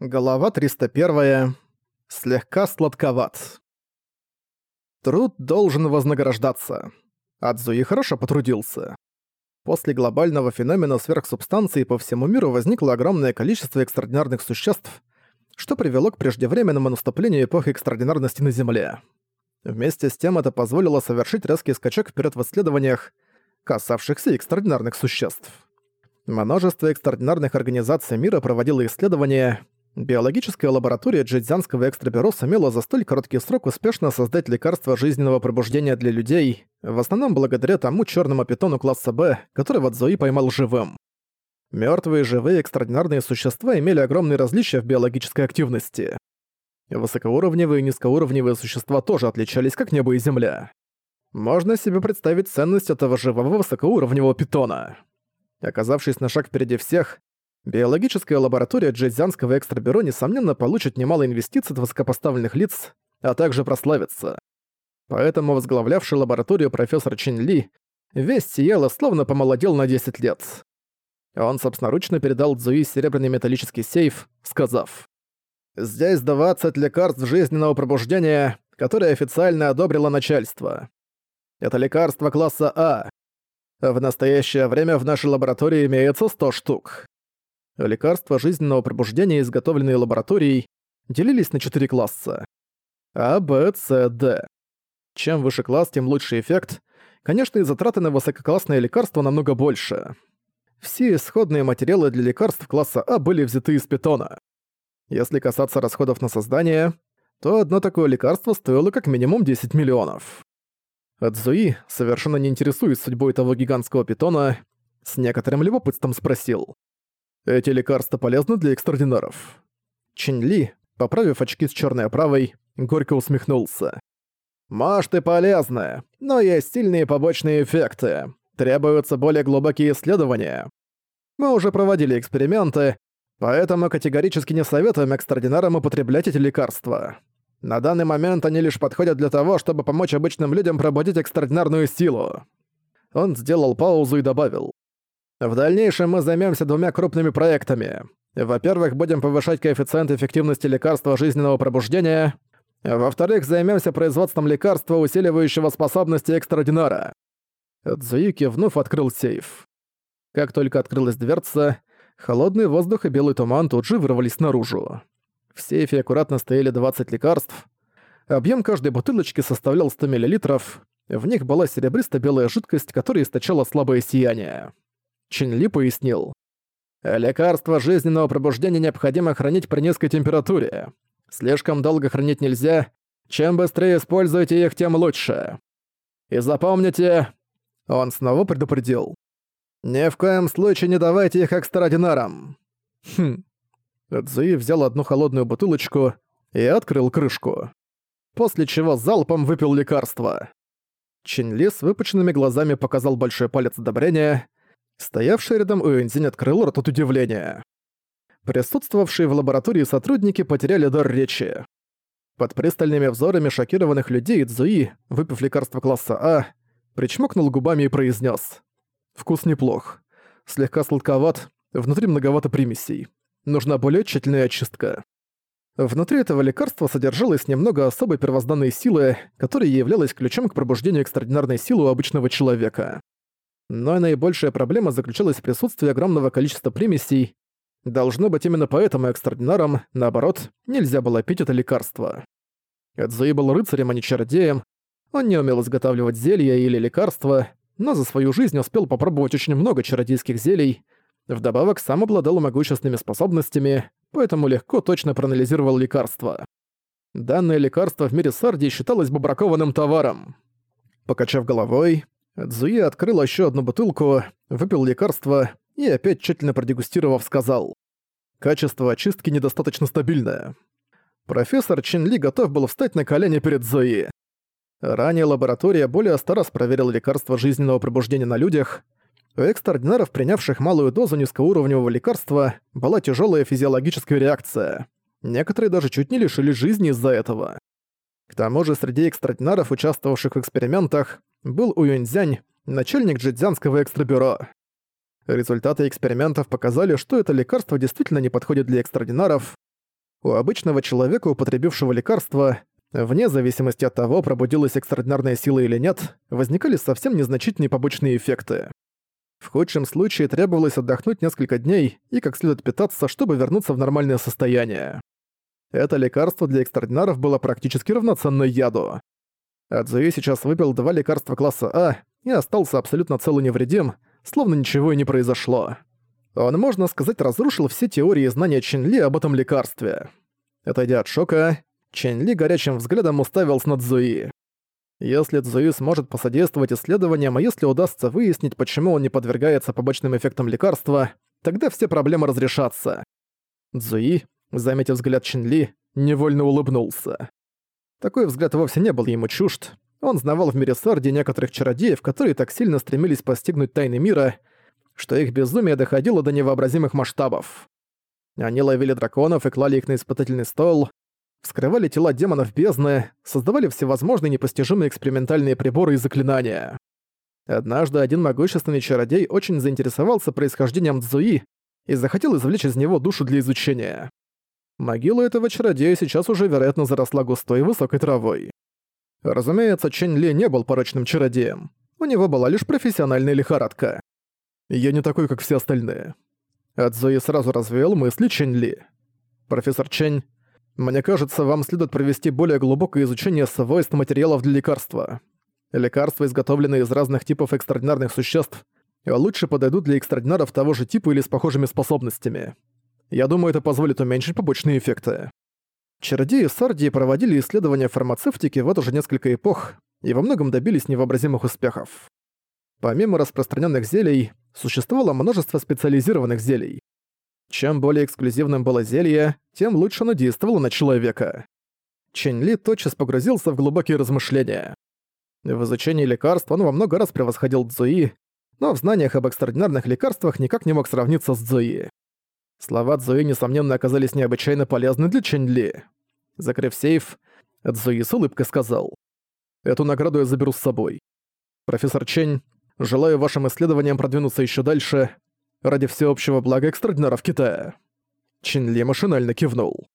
Голова 301. Слегка сладковат. Труд должен вознаграждаться. Адзуи хорошо потрудился. После глобального феномена сверхсубстанции по всему миру возникло огромное количество экстраординарных существ, что привело к преждевременному наступлению эпохи экстраординарности на Земле. Вместе с тем это позволило совершить резкий скачок вперед в исследованиях, касавшихся экстраординарных существ. Множество экстраординарных организаций мира проводило исследования, Биологическая лаборатория Джидзянского экстрабюро сумела за столь короткий срок успешно создать лекарство жизненного пробуждения для людей, в основном благодаря тому черному питону класса Б, которого Цзуи поймал живым. Мертвые живые экстраординарные существа имели огромные различия в биологической активности. Высокоуровневые и низкоуровневые существа тоже отличались как небо и земля. Можно себе представить ценность этого живого высокоуровневого питона. Оказавшись на шаг впереди всех, Биологическая лаборатория Джейзянского экстрабюро несомненно получит немало инвестиций от высокопоставленных лиц, а также прославится. Поэтому возглавлявший лабораторию профессор Чин Ли весь сиял словно помолодел на 10 лет. Он собственноручно передал Цзуи серебряный металлический сейф, сказав «Здесь 20 лекарств жизненного пробуждения, которые официально одобрило начальство. Это лекарства класса А. В настоящее время в нашей лаборатории имеется 100 штук. Лекарства жизненного пробуждения, изготовленные лабораторией, делились на четыре класса. А, Б, С, Д. Чем выше класс, тем лучше эффект. Конечно, и затраты на высококлассные лекарства намного больше. Все исходные материалы для лекарств класса А были взяты из питона. Если касаться расходов на создание, то одно такое лекарство стоило как минимум 10 миллионов. Адзуи, совершенно не интересуясь судьбой того гигантского питона, с некоторым любопытством спросил. Эти лекарства полезны для экстраординаров. Чин Ли, поправив очки с черной оправой, горько усмехнулся. «Может и полезны, но есть сильные побочные эффекты. Требуются более глубокие исследования. Мы уже проводили эксперименты, поэтому категорически не советуем экстраординарам употреблять эти лекарства. На данный момент они лишь подходят для того, чтобы помочь обычным людям пробудить экстраординарную силу». Он сделал паузу и добавил. В дальнейшем мы займемся двумя крупными проектами. Во-первых, будем повышать коэффициент эффективности лекарства жизненного пробуждения. Во-вторых, займемся производством лекарства, усиливающего способности экстраординара. Цзуи вновь открыл сейф. Как только открылась дверца, холодный воздух и белый туман тут же вырвались наружу. В сейфе аккуратно стояли 20 лекарств. Объем каждой бутылочки составлял 100 мл. В них была серебристо-белая жидкость, которая источала слабое сияние. Чин Ли пояснил. «Лекарства жизненного пробуждения необходимо хранить при низкой температуре. Слишком долго хранить нельзя. Чем быстрее используете их, тем лучше. И запомните...» Он снова предупредил. «Ни в коем случае не давайте их экстрадинарам». Хм. Цзуи взял одну холодную бутылочку и открыл крышку. После чего залпом выпил лекарство. Чин Ли с выпученными глазами показал большой палец одобрения, Стоявший рядом Уэнзинь открыл рот от удивления. Присутствовавшие в лаборатории сотрудники потеряли дар речи. Под пристальными взорами шокированных людей Цзуи, выпив лекарство класса А, причмокнул губами и произнес: «Вкус неплох. Слегка сладковат, внутри многовато примесей. Нужна более тщательная очистка». Внутри этого лекарства содержалось немного особой первозданной силы, которая являлась ключом к пробуждению экстраординарной силы у обычного человека. Но наибольшая проблема заключалась в присутствии огромного количества примесей. Должно быть именно поэтому экстраординарам, наоборот, нельзя было пить это лекарство. Эдзуи был рыцарем, а не чародеем. Он не умел изготавливать зелья или лекарства, но за свою жизнь успел попробовать очень много чародейских зелий. Вдобавок сам обладал могущественными способностями, поэтому легко точно проанализировал лекарства. Данное лекарство в мире Сарди считалось бы бракованным товаром. Покачав головой, Цзуи открыл еще одну бутылку, выпил лекарство и опять тщательно продегустировав сказал. Качество очистки недостаточно стабильное. Профессор Чин Ли готов был встать на колени перед Зои. Ранее лаборатория более сто раз проверила лекарство жизненного пробуждения на людях. У экстраординаров, принявших малую дозу низкоуровневого лекарства, была тяжелая физиологическая реакция. Некоторые даже чуть не лишили жизни из-за этого. К тому же среди экстраординаров, участвовавших в экспериментах, был Уюньцзянь, начальник джидзянского экстрабюро. Результаты экспериментов показали, что это лекарство действительно не подходит для экстраординаров. У обычного человека, употребившего лекарство, вне зависимости от того, пробудилась экстраординарная сила или нет, возникали совсем незначительные побочные эффекты. В худшем случае требовалось отдохнуть несколько дней и как следует питаться, чтобы вернуться в нормальное состояние. Это лекарство для экстраординаров было практически равноценно яду. Адзуи сейчас выпил два лекарства класса А и остался абсолютно цел и невредим, словно ничего и не произошло. Он, можно сказать, разрушил все теории и знания Ченли об этом лекарстве. Отойдя от шока, Ченли горячим взглядом уставился на Цзуи. Если Цзуи сможет посодействовать исследованиям, а если удастся выяснить, почему он не подвергается побочным эффектам лекарства, тогда все проблемы разрешатся. Цзуи, заметив взгляд Чинли, невольно улыбнулся. Такой взгляд вовсе не был ему чужд. Он знавал в мире Сарди некоторых чародеев, которые так сильно стремились постигнуть тайны мира, что их безумие доходило до невообразимых масштабов. Они ловили драконов и клали их на испытательный стол, вскрывали тела демонов бездны, создавали всевозможные непостижимые экспериментальные приборы и заклинания. Однажды один могущественный чародей очень заинтересовался происхождением Цзуи и захотел извлечь из него душу для изучения. Могила этого чародея сейчас уже, вероятно, заросла густой и высокой травой. Разумеется, Чэнь Ли не был порочным чародеем. У него была лишь профессиональная лихорадка. Я не такой, как все остальные. Адзуи сразу развеял мысли Чэнь Ли. «Профессор Чэнь, мне кажется, вам следует провести более глубокое изучение свойств материалов для лекарства. Лекарства, изготовленные из разных типов экстраординарных существ, лучше подойдут для экстраординаров того же типа или с похожими способностями. Я думаю, это позволит уменьшить побочные эффекты. Чародеи Сардии проводили исследования фармацевтики вот уже несколько эпох и во многом добились невообразимых успехов. Помимо распространенных зелий, существовало множество специализированных зелий. Чем более эксклюзивным было зелье, тем лучше оно действовало на человека. Чэнь Ли тотчас погрузился в глубокие размышления. В изучении лекарств он во много раз превосходил Цзуи, но в знаниях об экстраординарных лекарствах никак не мог сравниться с Цзуи. Слова Цзуи, несомненно, оказались необычайно полезны для Чэнь Ли. Закрыв сейф, Цзуи с улыбкой сказал. «Эту награду я заберу с собой. Профессор Чэнь, желаю вашим исследованиям продвинуться еще дальше ради всеобщего блага экстраординаров Китая». Чин Ли машинально кивнул.